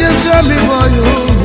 Just tell me you.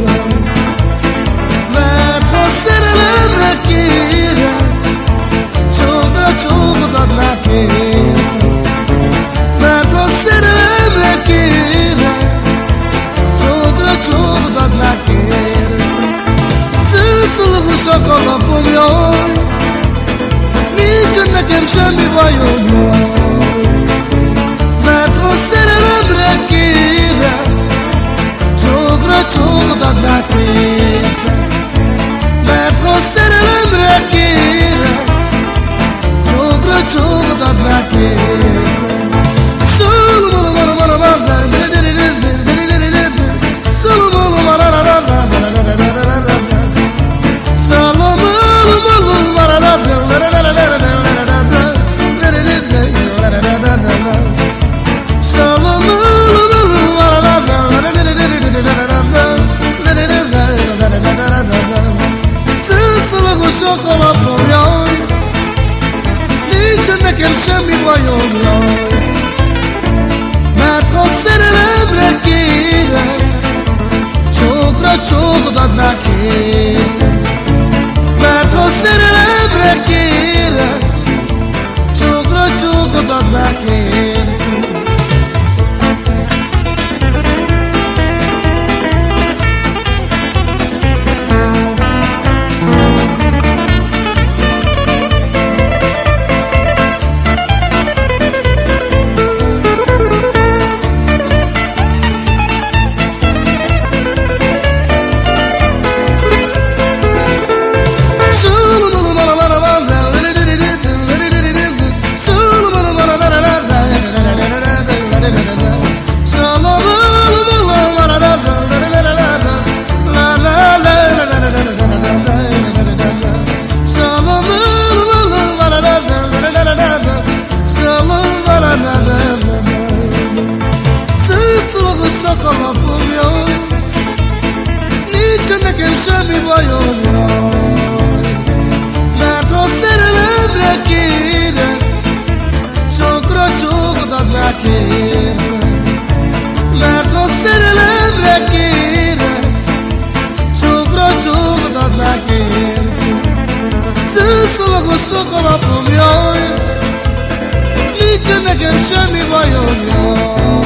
Csókot adnák érte Mert ha szerelemre kérek Csókra csókot adnák érte Mert ha szerelemre kérek Sokra csókot adnák érte Szőszalagos sok Nincs nekem semmi bajom, jaj